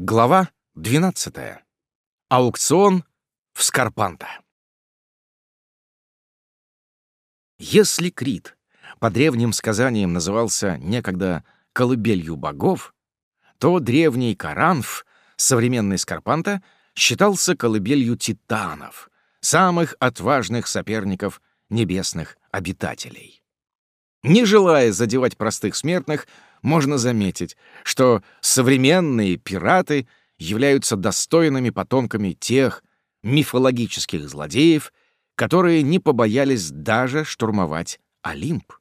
Глава 12. Аукцион в Скарпанта. Если Крит по древним сказаниям назывался некогда колыбелью богов, то древний Каранф, современный Скарпанта, считался колыбелью титанов, самых отважных соперников небесных обитателей. Не желая задевать простых смертных, можно заметить, что современные пираты являются достойными потомками тех мифологических злодеев, которые не побоялись даже штурмовать Олимп.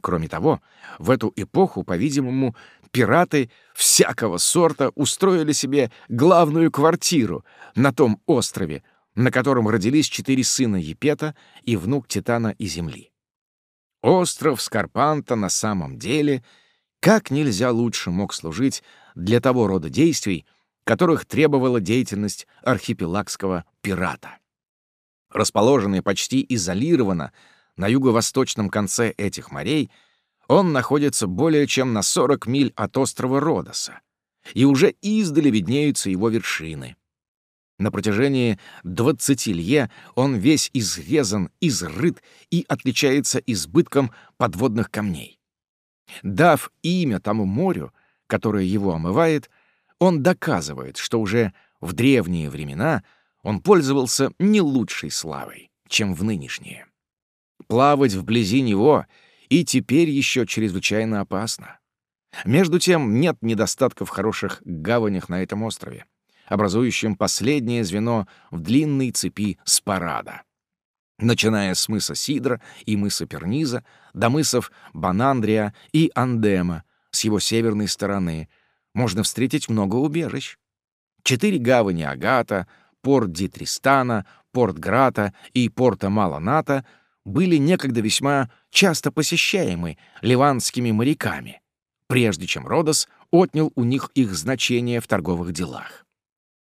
Кроме того, в эту эпоху, по-видимому, пираты всякого сорта устроили себе главную квартиру на том острове, на котором родились четыре сына Епета и внук Титана и Земли. Остров Скарпанта на самом деле — как нельзя лучше мог служить для того рода действий, которых требовала деятельность архипелагского пирата. Расположенный почти изолированно на юго-восточном конце этих морей, он находится более чем на 40 миль от острова Родоса, и уже издали виднеются его вершины. На протяжении 20 лье он весь изрезан, изрыт и отличается избытком подводных камней. Дав имя тому морю, которое его омывает, он доказывает, что уже в древние времена он пользовался не лучшей славой, чем в нынешние. Плавать вблизи него и теперь еще чрезвычайно опасно. Между тем нет недостатков в хороших гаванях на этом острове, образующем последнее звено в длинной цепи Спарада начиная с мыса Сидра и мыса Перниза до мысов Банандрия и Андема с его северной стороны, можно встретить много убежищ. Четыре гавани Агата, порт Дитристана, порт Грата и порта Маланата были некогда весьма часто посещаемы ливанскими моряками, прежде чем Родос отнял у них их значение в торговых делах.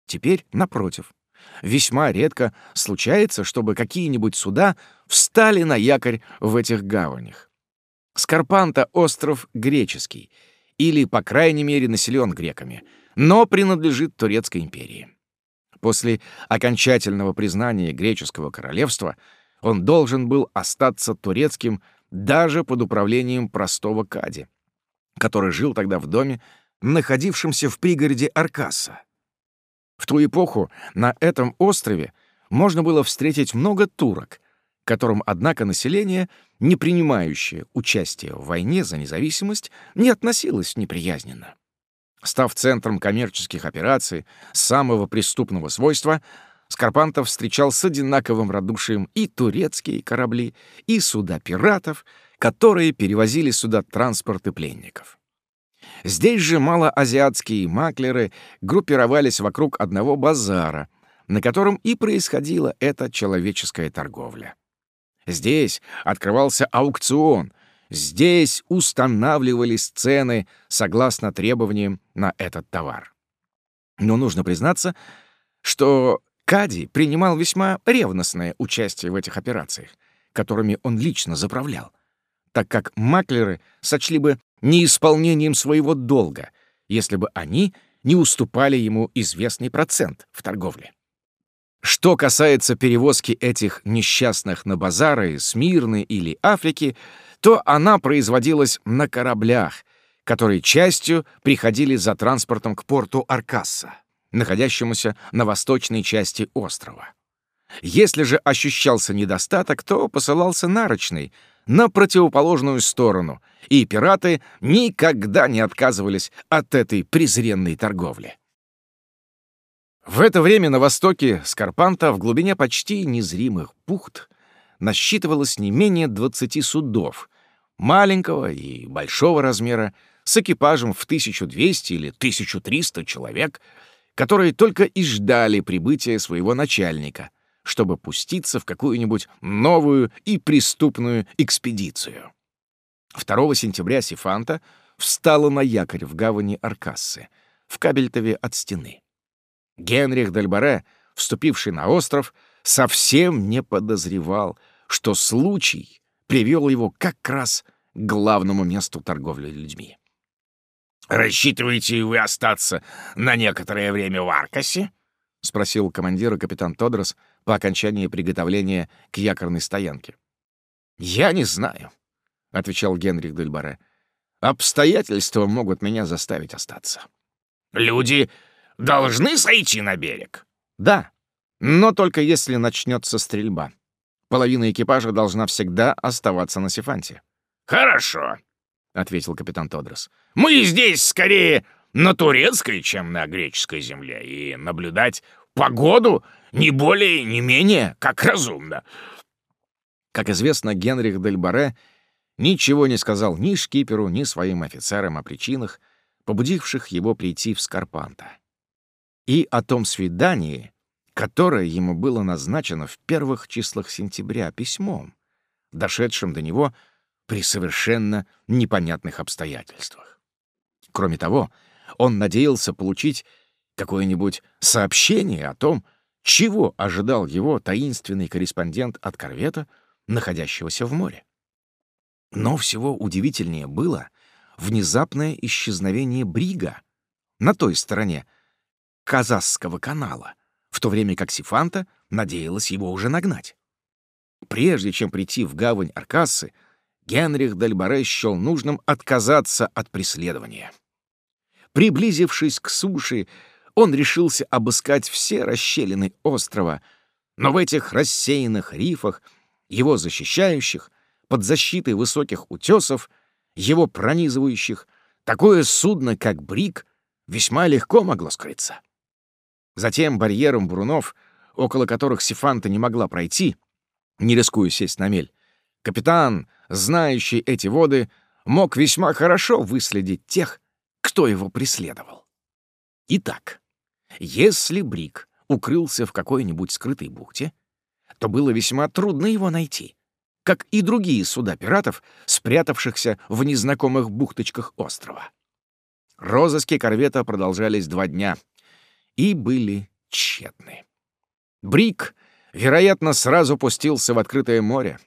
Теперь, напротив, Весьма редко случается, чтобы какие-нибудь суда встали на якорь в этих гаванях. Скарпанта — остров греческий, или, по крайней мере, населен греками, но принадлежит Турецкой империи. После окончательного признания греческого королевства он должен был остаться турецким даже под управлением простого Кади, который жил тогда в доме, находившемся в пригороде Аркаса. В ту эпоху на этом острове можно было встретить много турок, которым, однако, население, не принимающее участие в войне за независимость, не относилось неприязненно. Став центром коммерческих операций самого преступного свойства, Скарпантов встречал с одинаковым радушием и турецкие корабли, и суда пиратов, которые перевозили сюда транспорты пленников. Здесь же малоазиатские маклеры группировались вокруг одного базара, на котором и происходила эта человеческая торговля. Здесь открывался аукцион, здесь устанавливались цены согласно требованиям на этот товар. Но нужно признаться, что Кади принимал весьма ревностное участие в этих операциях, которыми он лично заправлял, так как маклеры сочли бы неисполнением своего долга, если бы они не уступали ему известный процент в торговле. Что касается перевозки этих несчастных на базары Смирны или Африки, то она производилась на кораблях, которые частью приходили за транспортом к порту Аркасса, находящемуся на восточной части острова. Если же ощущался недостаток, то посылался нарочный, на противоположную сторону, и пираты никогда не отказывались от этой презренной торговли. В это время на востоке Скарпанта в глубине почти незримых бухт насчитывалось не менее 20 судов, маленького и большого размера, с экипажем в 1200 или 1300 человек, которые только и ждали прибытия своего начальника, чтобы пуститься в какую-нибудь новую и преступную экспедицию. 2 сентября Сифанта встала на якорь в гавани Аркассы, в Кабельтове от стены. Генрих Дельбаре, вступивший на остров, совсем не подозревал, что случай привел его как раз к главному месту торговли людьми. «Рассчитываете вы остаться на некоторое время в Аркасе?» — спросил командира капитан Тодрос по окончании приготовления к якорной стоянке. «Я не знаю», — отвечал Генрих Дельбаре. «Обстоятельства могут меня заставить остаться». «Люди должны сойти на берег?» «Да, но только если начнется стрельба. Половина экипажа должна всегда оставаться на Сифанте». «Хорошо», — ответил капитан Тодрос. «Мы здесь скорее на турецкой, чем на греческой земле, и наблюдать погоду не более, не менее, как разумно». Как известно, Генрих Дель Баре ничего не сказал ни шкиперу, ни своим офицерам о причинах, побудивших его прийти в Скарпанта. И о том свидании, которое ему было назначено в первых числах сентября письмом, дошедшим до него при совершенно непонятных обстоятельствах. Кроме того, он надеялся получить какое-нибудь сообщение о том, чего ожидал его таинственный корреспондент от корвета, находящегося в море. Но всего удивительнее было внезапное исчезновение Брига на той стороне Казасского канала, в то время как Сифанта надеялась его уже нагнать. Прежде чем прийти в гавань Аркасы, Генрих Дальбаре счел нужным отказаться от преследования. Приблизившись к суше, он решился обыскать все расщелины острова, но в этих рассеянных рифах, его защищающих, под защитой высоких утесов, его пронизывающих, такое судно, как Брик, весьма легко могло скрыться. Затем барьером брунов, около которых Сифанта не могла пройти, не рискуя сесть на мель, капитан, знающий эти воды, мог весьма хорошо выследить тех, кто его преследовал. Итак, если Брик укрылся в какой-нибудь скрытой бухте, то было весьма трудно его найти, как и другие суда пиратов, спрятавшихся в незнакомых бухточках острова. Розыски корвета продолжались два дня и были тщетны. Брик, вероятно, сразу пустился в открытое море,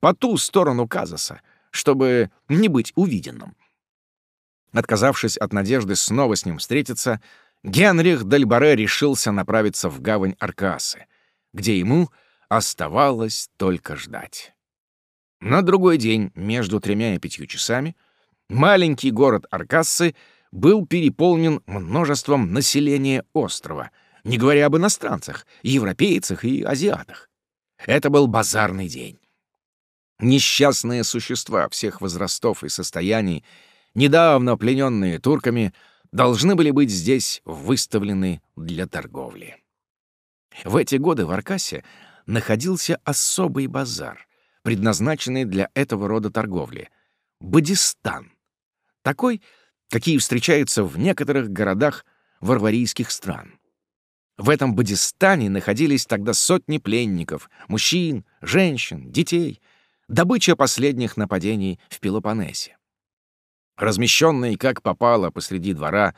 по ту сторону Казаса, чтобы не быть увиденным. Отказавшись от надежды снова с ним встретиться, Генрих Дальбаре решился направиться в гавань Аркасы, где ему оставалось только ждать. На другой день, между тремя и пятью часами, маленький город Аркассы был переполнен множеством населения острова, не говоря об иностранцах, европейцах и азиатах. Это был базарный день. Несчастные существа всех возрастов и состояний недавно плененные турками, должны были быть здесь выставлены для торговли. В эти годы в Аркасе находился особый базар, предназначенный для этого рода торговли — Бадистан. Такой, какие встречаются в некоторых городах варварийских стран. В этом Бадистане находились тогда сотни пленников, мужчин, женщин, детей, добыча последних нападений в Пелопоннесе. Размещенные как попало посреди двора,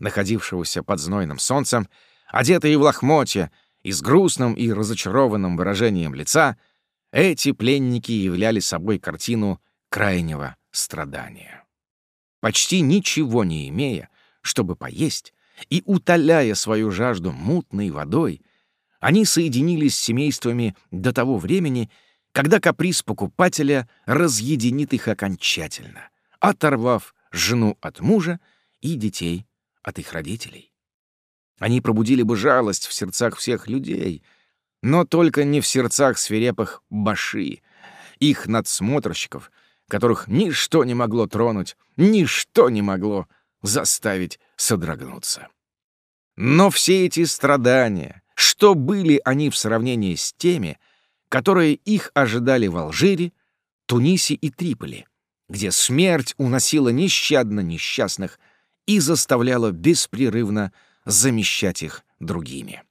находившегося под знойным солнцем, одетые в лохмотья и с грустным и разочарованным выражением лица, эти пленники являли собой картину крайнего страдания. Почти ничего не имея, чтобы поесть, и утоляя свою жажду мутной водой, они соединились с семействами до того времени, когда каприз покупателя разъединит их окончательно оторвав жену от мужа и детей от их родителей. Они пробудили бы жалость в сердцах всех людей, но только не в сердцах свирепых баши, их надсмотрщиков, которых ничто не могло тронуть, ничто не могло заставить содрогнуться. Но все эти страдания, что были они в сравнении с теми, которые их ожидали в Алжире, Тунисе и Триполи, где смерть уносила нещадно несчастных и заставляла беспрерывно замещать их другими.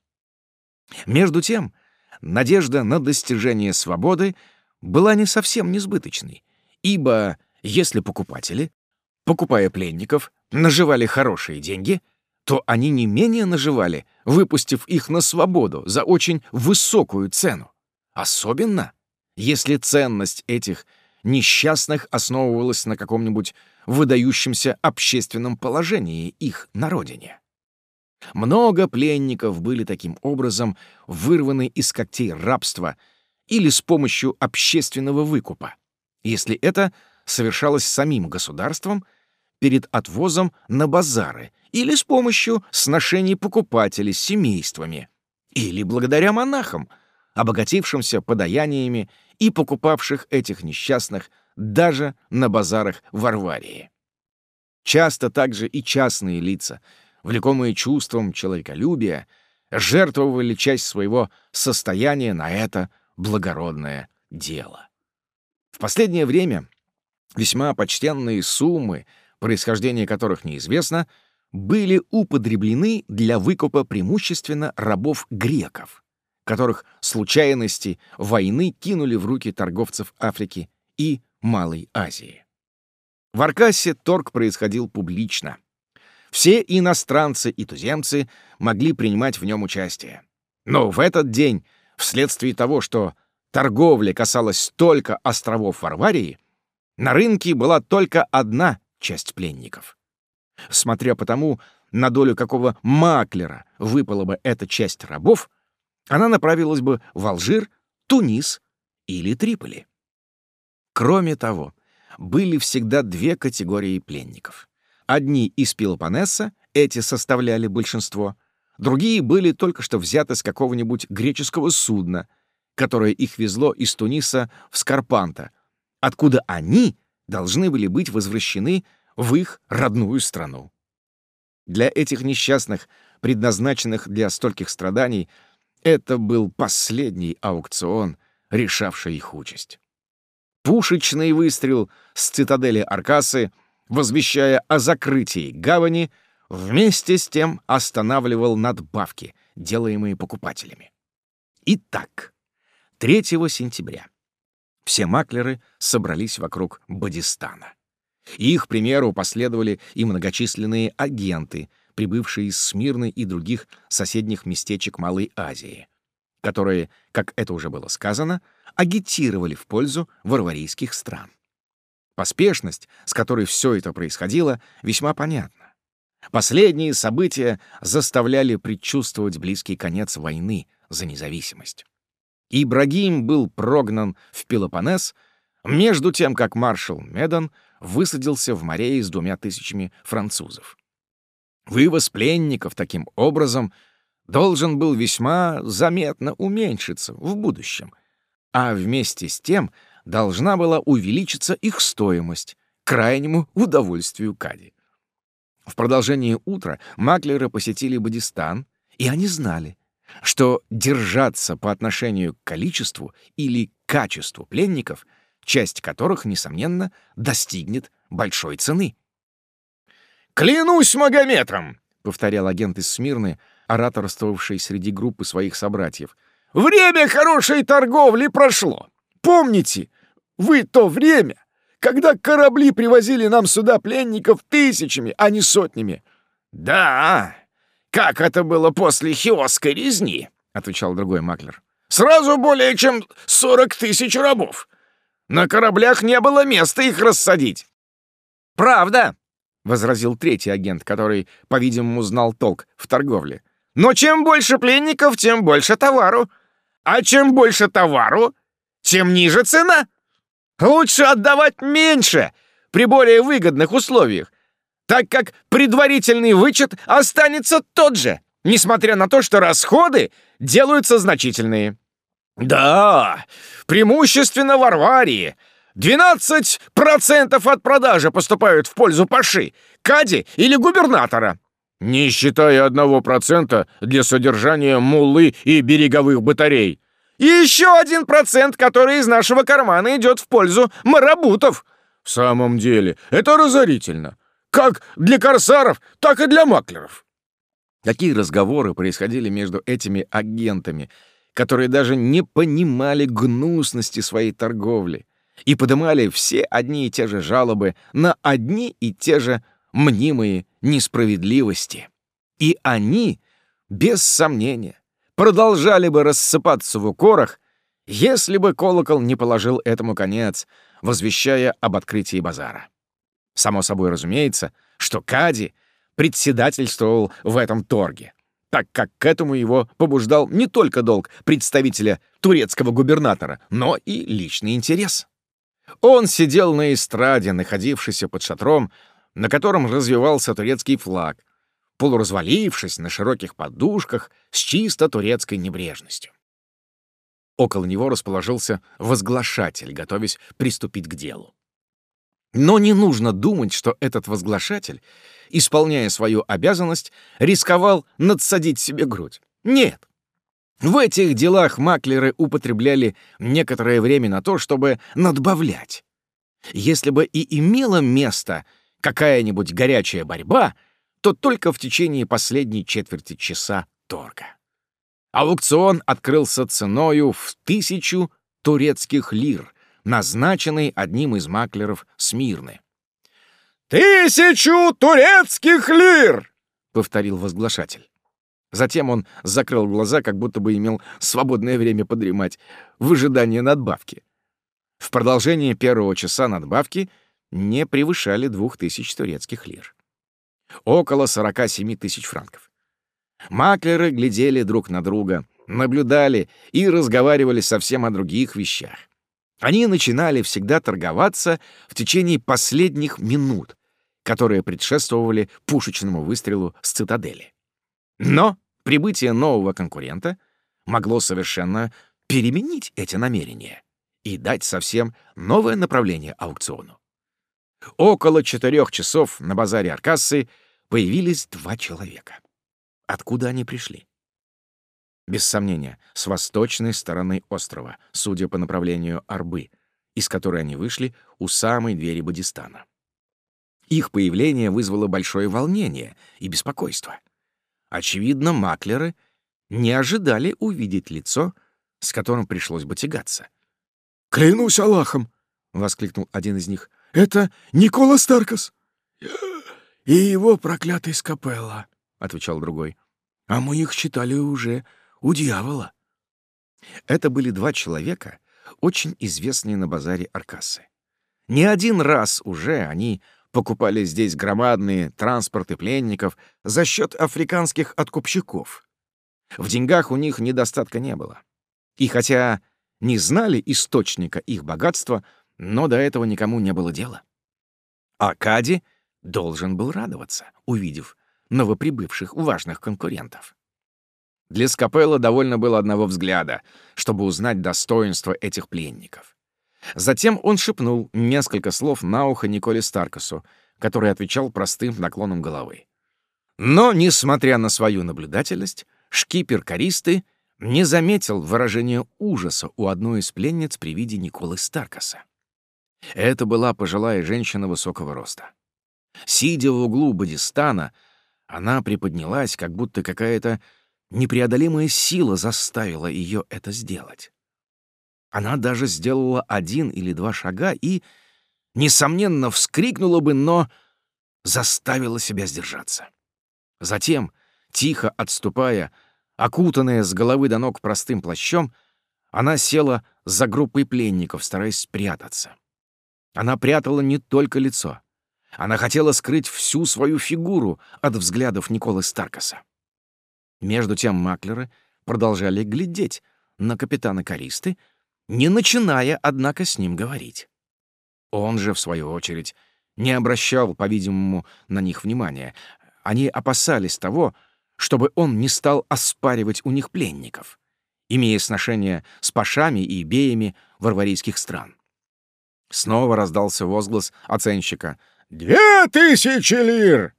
Между тем, надежда на достижение свободы была не совсем несбыточной, ибо если покупатели, покупая пленников, наживали хорошие деньги, то они не менее наживали, выпустив их на свободу за очень высокую цену. Особенно, если ценность этих несчастных основывалась на каком-нибудь выдающемся общественном положении их на родине. Много пленников были таким образом вырваны из когтей рабства или с помощью общественного выкупа, если это совершалось самим государством перед отвозом на базары или с помощью сношений покупателей с семействами, или благодаря монахам, обогатившимся подаяниями и покупавших этих несчастных даже на базарах Варварии. Часто также и частные лица, влекомые чувством человеколюбия, жертвовали часть своего состояния на это благородное дело. В последнее время весьма почтенные суммы, происхождение которых неизвестно, были употреблены для выкупа преимущественно рабов греков, которых случайности войны кинули в руки торговцев Африки и Малой Азии. В Аркасе торг происходил публично. Все иностранцы и туземцы могли принимать в нем участие. Но в этот день, вследствие того, что торговля касалась только островов Варварии, на рынке была только одна часть пленников. Смотря по тому, на долю какого маклера выпала бы эта часть рабов, она направилась бы в Алжир, Тунис или Триполи. Кроме того, были всегда две категории пленников. Одни из Пелопоннеса, эти составляли большинство, другие были только что взяты с какого-нибудь греческого судна, которое их везло из Туниса в Скарпанта, откуда они должны были быть возвращены в их родную страну. Для этих несчастных, предназначенных для стольких страданий, это был последний аукцион, решавший их участь. Пушечный выстрел с цитадели Аркасы, возвещая о закрытии гавани, вместе с тем останавливал надбавки, делаемые покупателями. Итак, 3 сентября все маклеры собрались вокруг Бадистана. Их примеру последовали и многочисленные агенты, прибывшие из Смирны и других соседних местечек Малой Азии, которые, как это уже было сказано, агитировали в пользу варварийских стран. Поспешность, с которой все это происходило, весьма понятна. Последние события заставляли предчувствовать близкий конец войны за независимость. Ибрагим был прогнан в Пелопоннес, между тем как маршал Медан высадился в море с двумя тысячами французов. Вывоз пленников таким образом должен был весьма заметно уменьшиться в будущем, а вместе с тем должна была увеличиться их стоимость крайнему удовольствию Кади. В продолжение утра маклеры посетили Бадистан, и они знали, что держаться по отношению к количеству или качеству пленников, часть которых, несомненно, достигнет большой цены. «Клянусь Магометром!» — повторял агент из Смирны, ораторствовавший среди группы своих собратьев. «Время хорошей торговли прошло. Помните, вы то время, когда корабли привозили нам сюда пленников тысячами, а не сотнями?» «Да, как это было после хиосской резни», — отвечал другой маклер. «Сразу более чем сорок тысяч рабов. На кораблях не было места их рассадить». «Правда», — возразил третий агент, который, по-видимому, знал толк в торговле. «Но чем больше пленников, тем больше товару. А чем больше товару, тем ниже цена. Лучше отдавать меньше при более выгодных условиях, так как предварительный вычет останется тот же, несмотря на то, что расходы делаются значительные. Да, преимущественно в Арварии. 12% от продажи поступают в пользу Паши, Кади или губернатора. Не считая одного процента для содержания муллы и береговых батарей. И еще один процент, который из нашего кармана идет в пользу марабутов. В самом деле, это разорительно. Как для корсаров, так и для маклеров. Какие разговоры происходили между этими агентами, которые даже не понимали гнусности своей торговли и подымали все одни и те же жалобы на одни и те же мнимые несправедливости. И они, без сомнения, продолжали бы рассыпаться в укорах, если бы колокол не положил этому конец, возвещая об открытии базара. Само собой разумеется, что Кади председательствовал в этом торге, так как к этому его побуждал не только долг представителя турецкого губернатора, но и личный интерес. Он сидел на эстраде, находившейся под шатром, на котором развивался турецкий флаг, полуразвалившись на широких подушках с чисто турецкой небрежностью. Около него расположился возглашатель, готовясь приступить к делу. Но не нужно думать, что этот возглашатель, исполняя свою обязанность, рисковал надсадить себе грудь. Нет. В этих делах маклеры употребляли некоторое время на то, чтобы надбавлять. Если бы и имела место какая-нибудь горячая борьба, то только в течение последней четверти часа торга. Аукцион открылся ценою в тысячу турецких лир, назначенный одним из маклеров Смирны. «Тысячу турецких лир!» — повторил возглашатель. Затем он закрыл глаза, как будто бы имел свободное время подремать в ожидании надбавки. В продолжение первого часа надбавки не превышали двух тысяч турецких лир. Около сорока семи тысяч франков. Маклеры глядели друг на друга, наблюдали и разговаривали совсем о других вещах. Они начинали всегда торговаться в течение последних минут, которые предшествовали пушечному выстрелу с цитадели. Но прибытие нового конкурента могло совершенно переменить эти намерения и дать совсем новое направление аукциону. Около четырех часов на базаре Аркассы появились два человека. Откуда они пришли? Без сомнения, с восточной стороны острова, судя по направлению Арбы, из которой они вышли у самой двери Бадистана. Их появление вызвало большое волнение и беспокойство. Очевидно, маклеры не ожидали увидеть лицо, с которым пришлось бы тягаться. «Клянусь Аллахом!» — воскликнул один из них. «Это Никола Старкас!» «И его проклятый Скапелла!» — отвечал другой. «А мы их считали уже у дьявола». Это были два человека, очень известные на базаре Аркасы. Не один раз уже они покупали здесь громадные транспорты пленников за счет африканских откупщиков. В деньгах у них недостатка не было. И хотя не знали источника их богатства, но до этого никому не было дела. Акади должен был радоваться, увидев новоприбывших важных конкурентов. Для Скапелла довольно было одного взгляда, чтобы узнать достоинство этих пленников. Затем он шепнул несколько слов на ухо Николе Старкасу, который отвечал простым наклоном головы. Но, несмотря на свою наблюдательность, шкипер Користы не заметил выражения ужаса у одной из пленниц при виде Николы Старкаса. Это была пожилая женщина высокого роста. Сидя в углу Бадистана, она приподнялась, как будто какая-то непреодолимая сила заставила ее это сделать. Она даже сделала один или два шага и, несомненно, вскрикнула бы, но заставила себя сдержаться. Затем, тихо отступая, окутанная с головы до ног простым плащом, она села за группой пленников, стараясь спрятаться. Она прятала не только лицо. Она хотела скрыть всю свою фигуру от взглядов Николы Старкаса. Между тем маклеры продолжали глядеть на капитана Користы, не начиная, однако, с ним говорить. Он же, в свою очередь, не обращал, по-видимому, на них внимания. Они опасались того, чтобы он не стал оспаривать у них пленников, имея сношение с пашами и беями варварийских стран. Снова раздался возглас оценщика. «Две тысячи лир!»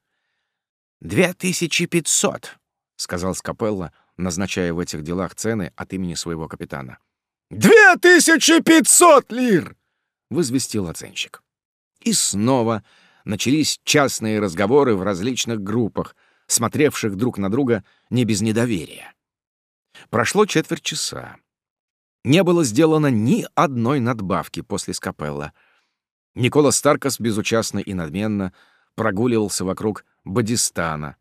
«Две тысячи пятьсот», — сказал Скапелла, назначая в этих делах цены от имени своего капитана. «Две тысячи пятьсот лир!» — возвестил оценщик. И снова начались частные разговоры в различных группах, смотревших друг на друга не без недоверия. Прошло четверть часа. Не было сделано ни одной надбавки после Скапелла. Никола Старкас безучастно и надменно прогуливался вокруг Бадистана.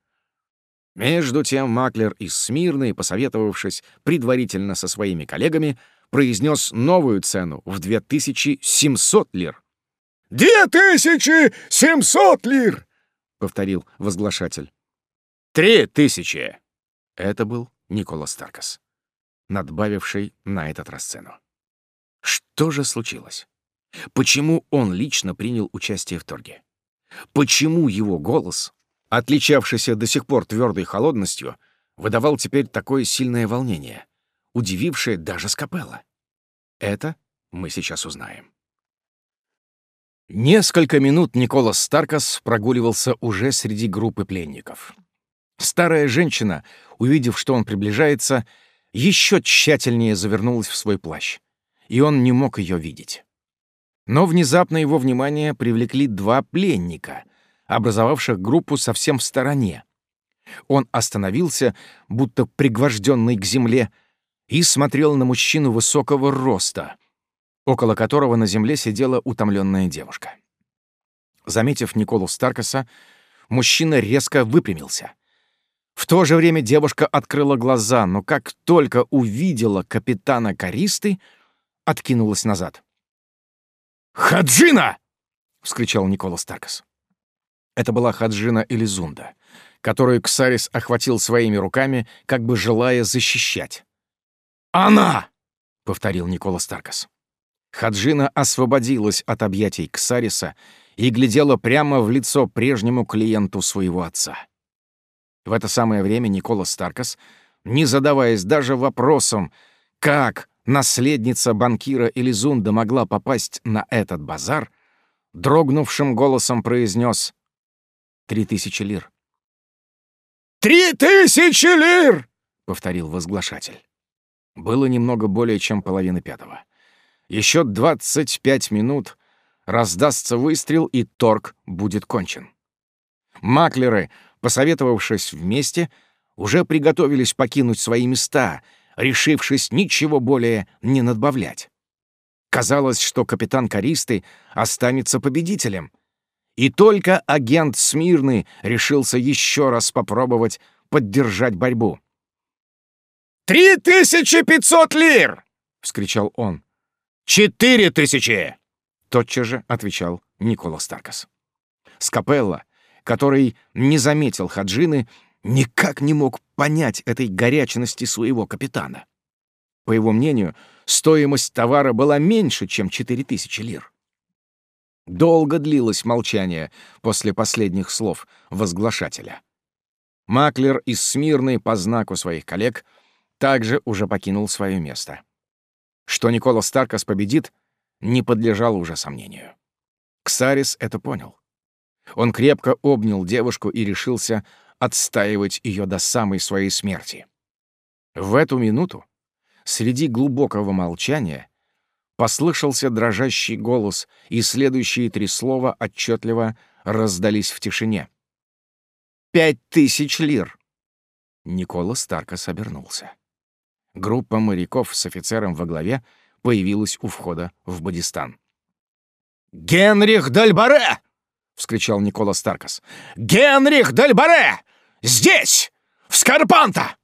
Между тем Маклер из Смирны, посоветовавшись предварительно со своими коллегами, произнес новую цену в 2700 лир. «Две тысячи семьсот лир!» — повторил возглашатель. «Три тысячи!» Это был Никола Старкас, надбавивший на этот раз цену. Что же случилось? Почему он лично принял участие в торге? Почему его голос, отличавшийся до сих пор твердой холодностью, выдавал теперь такое сильное волнение, удивившее даже Скапелла? Это мы сейчас узнаем. Несколько минут Николас Старкас прогуливался уже среди группы пленников. Старая женщина, увидев, что он приближается, еще тщательнее завернулась в свой плащ, и он не мог ее видеть. Но внезапно его внимание привлекли два пленника, образовавших группу совсем в стороне. Он остановился, будто пригвожденный к земле, и смотрел на мужчину высокого роста, около которого на земле сидела утомленная девушка. Заметив Николу Старкаса, мужчина резко выпрямился. В то же время девушка открыла глаза, но как только увидела капитана Каристы, откинулась назад. «Хаджина!» — вскричал Никола Старкас. Это была Хаджина Элизунда, которую Ксарис охватил своими руками, как бы желая защищать. «Она!» — повторил Никола Старкас. Хаджина освободилась от объятий Ксариса и глядела прямо в лицо прежнему клиенту своего отца. В это самое время Никола Старкас, не задаваясь даже вопросом, как наследница банкира Элизунда могла попасть на этот базар, дрогнувшим голосом произнес «Три тысячи лир». «Три тысячи лир!» — повторил возглашатель. Было немного более чем половина пятого. Еще двадцать пять минут раздастся выстрел, и торг будет кончен. Маклеры, посоветовавшись вместе, уже приготовились покинуть свои места, решившись ничего более не надбавлять. Казалось, что капитан Користы останется победителем. И только агент Смирны решился еще раз попробовать поддержать борьбу. «Три тысячи пятьсот лир!» — вскричал он. «Четыре тысячи!» — тотчас же отвечал Никола Старкас. Скапелла, который не заметил Хаджины, никак не мог понять этой горячности своего капитана. По его мнению, стоимость товара была меньше, чем четыре тысячи лир. Долго длилось молчание после последних слов возглашателя. Маклер из Смирны по знаку своих коллег также уже покинул свое место. Что Никола Старкас победит, не подлежало уже сомнению. Ксарис это понял. Он крепко обнял девушку и решился отстаивать ее до самой своей смерти. В эту минуту, среди глубокого молчания, послышался дрожащий голос, и следующие три слова отчетливо раздались в тишине. «Пять тысяч лир!» Никола Старкас обернулся. Группа моряков с офицером во главе появилась у входа в Бодистан. «Генрих Дальбаре!» — вскричал Никола Старкас. «Генрих Дальбаре! Здесь! В Скарпанта!»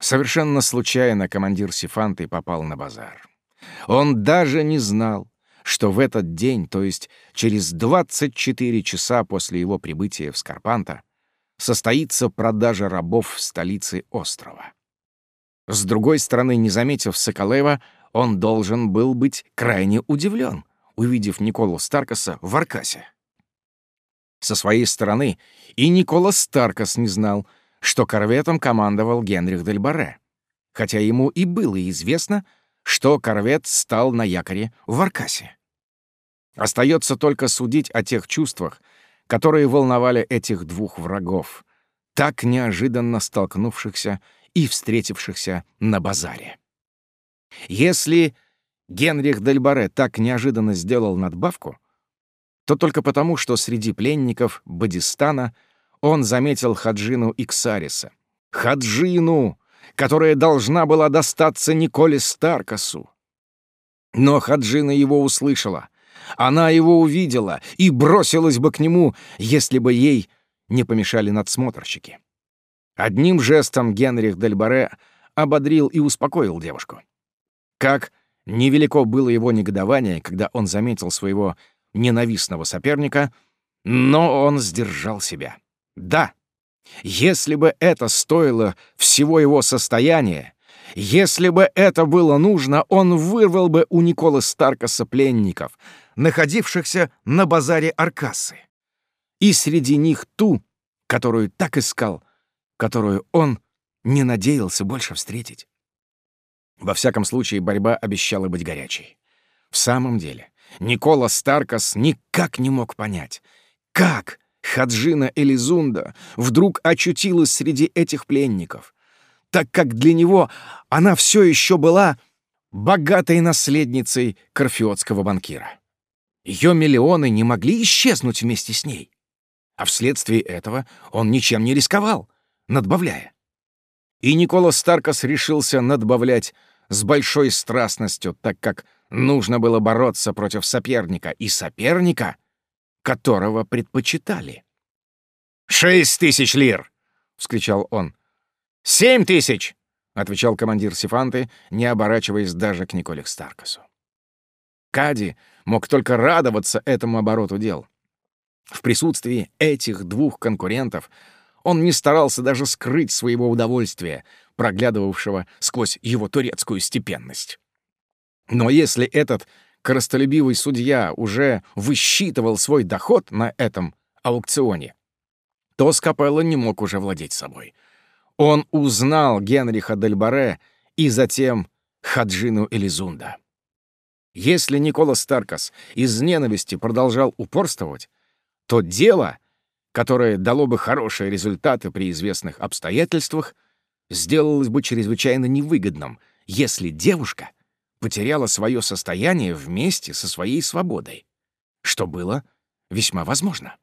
Совершенно случайно командир Сифанты попал на базар. Он даже не знал, что в этот день, то есть через 24 часа после его прибытия в Скарпанта, состоится продажа рабов в столице острова. С другой стороны, не заметив Соколева, он должен был быть крайне удивлен, увидев Николу Старкаса в Аркасе. Со своей стороны и Никола Старкас не знал, что корветом командовал Генрих Дель Барре, хотя ему и было известно, что корвет стал на якоре в Аркасе. Остается только судить о тех чувствах, которые волновали этих двух врагов, так неожиданно столкнувшихся и встретившихся на базаре. Если Генрих Дельбаре так неожиданно сделал надбавку, то только потому, что среди пленников Бадистана он заметил Хаджину Иксариса. Хаджину, которая должна была достаться Николе Старкасу. Но Хаджина его услышала. Она его увидела и бросилась бы к нему, если бы ей не помешали надсмотрщики. Одним жестом Генрих Дельбаре ободрил и успокоил девушку. Как невелико было его негодование, когда он заметил своего ненавистного соперника, но он сдержал себя. Да, если бы это стоило всего его состояния, если бы это было нужно, он вырвал бы у Николы Старкаса пленников, находившихся на базаре Аркасы. И среди них ту, которую так искал, которую он не надеялся больше встретить. Во всяком случае, борьба обещала быть горячей. В самом деле, Никола Старкас никак не мог понять, как Хаджина Элизунда вдруг очутилась среди этих пленников, так как для него она все еще была богатой наследницей корфиотского банкира. Ее миллионы не могли исчезнуть вместе с ней, а вследствие этого он ничем не рисковал, надбавляя. И Никола Старкас решился надбавлять с большой страстностью, так как нужно было бороться против соперника, и соперника, которого предпочитали. «Шесть тысяч лир!» — вскричал он. «Семь тысяч!» — отвечал командир Сифанты, не оборачиваясь даже к Николе Старкасу. Кади мог только радоваться этому обороту дел. В присутствии этих двух конкурентов он не старался даже скрыть своего удовольствия, проглядывавшего сквозь его турецкую степенность. Но если этот коростолюбивый судья уже высчитывал свой доход на этом аукционе, то Скапелло не мог уже владеть собой. Он узнал Генриха Дельбаре и затем Хаджину Элизунда. Если Никола Старкас из ненависти продолжал упорствовать, то дело — которое дало бы хорошие результаты при известных обстоятельствах, сделалось бы чрезвычайно невыгодным, если девушка потеряла свое состояние вместе со своей свободой, что было весьма возможно.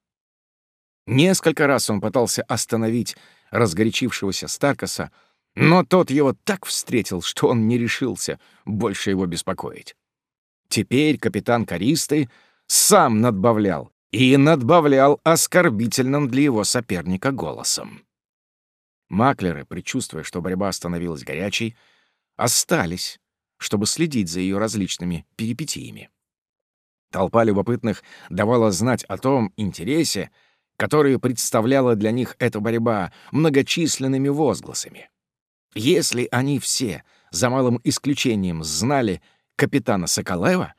Несколько раз он пытался остановить разгорячившегося Старкаса, но тот его так встретил, что он не решился больше его беспокоить. Теперь капитан Користы сам надбавлял, и надбавлял оскорбительным для его соперника голосом. Маклеры, предчувствуя, что борьба становилась горячей, остались, чтобы следить за ее различными перипетиями. Толпа любопытных давала знать о том интересе, который представляла для них эта борьба многочисленными возгласами. Если они все, за малым исключением, знали капитана Соколева,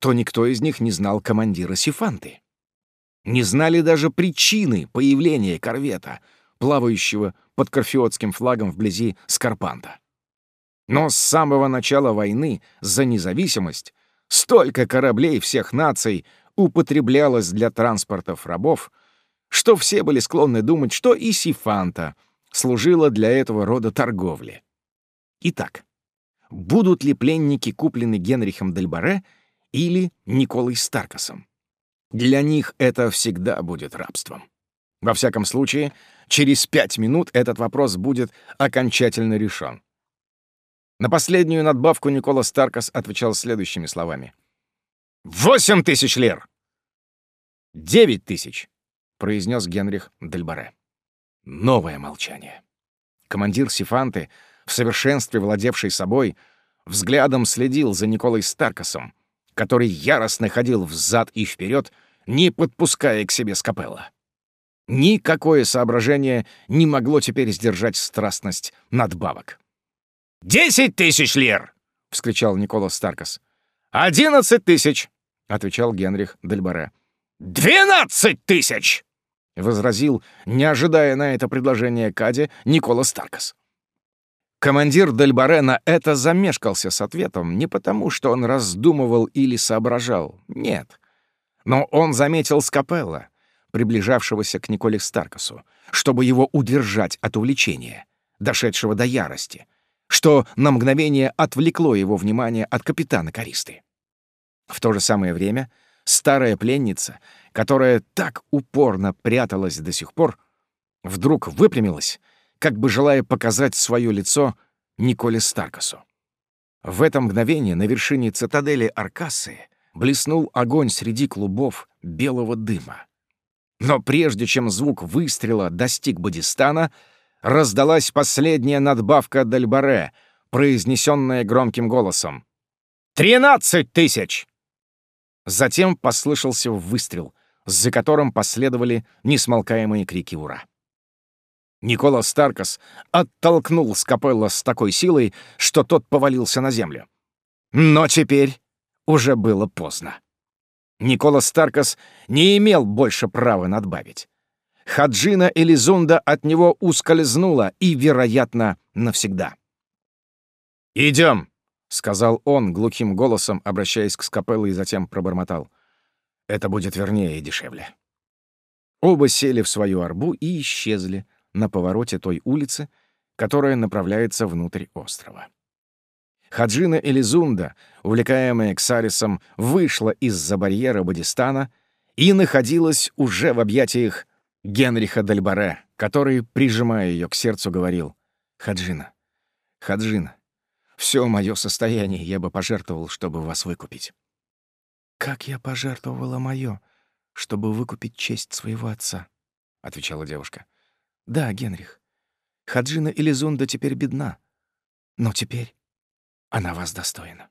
то никто из них не знал командира Сифанты не знали даже причины появления корвета, плавающего под корфиотским флагом вблизи Скарпанта. Но с самого начала войны за независимость столько кораблей всех наций употреблялось для транспортов рабов, что все были склонны думать, что и Сифанта служила для этого рода торговли. Итак, будут ли пленники куплены Генрихом Дельбаре или Николой Старкасом? Для них это всегда будет рабством. Во всяком случае, через пять минут этот вопрос будет окончательно решен. На последнюю надбавку Никола Старкас отвечал следующими словами. «Восемь тысяч лир!» «Девять тысяч!» — произнес Генрих Дельбаре. Новое молчание. Командир Сифанты, в совершенстве владевший собой, взглядом следил за Николой Старкасом, который яростно ходил взад и вперед, не подпуская к себе Скапелла. Никакое соображение не могло теперь сдержать страстность надбавок. «Десять тысяч лир!» — вскричал Никола Старкас. «Одиннадцать тысяч!» — отвечал Генрих Дельбаре. «Двенадцать тысяч!» — возразил, не ожидая на это предложение Каде, Никола Старкас. Командир Дельбаре на это замешкался с ответом не потому, что он раздумывал или соображал. Нет. Но он заметил Скапелла, приближавшегося к Николе Старкасу, чтобы его удержать от увлечения, дошедшего до ярости, что на мгновение отвлекло его внимание от капитана Користы. В то же самое время старая пленница, которая так упорно пряталась до сих пор, вдруг выпрямилась как бы желая показать свое лицо Николе Старкасу. В это мгновение на вершине цитадели Аркасы блеснул огонь среди клубов белого дыма. Но прежде чем звук выстрела достиг Бодистана, раздалась последняя надбавка Дальбаре, произнесенная громким голосом. «Тринадцать тысяч!» Затем послышался выстрел, за которым последовали несмолкаемые крики «Ура!». Никола Старкас оттолкнул Скапелла с такой силой, что тот повалился на землю. Но теперь уже было поздно. Никола Старкас не имел больше права надбавить. Хаджина Элизунда от него ускользнула и, вероятно, навсегда. «Идем», — сказал он глухим голосом, обращаясь к Скапеллу и затем пробормотал. «Это будет вернее и дешевле». Оба сели в свою арбу и исчезли на повороте той улицы, которая направляется внутрь острова. Хаджина Элизунда, увлекаемая Ксарисом, вышла из-за барьера Бадистана и находилась уже в объятиях Генриха Дальбаре, который, прижимая ее к сердцу, говорил «Хаджина, Хаджина, все мое состояние я бы пожертвовал, чтобы вас выкупить». «Как я пожертвовала мое, чтобы выкупить честь своего отца?» — отвечала девушка. «Да, Генрих, Хаджина Элизунда теперь бедна, но теперь она вас достойна».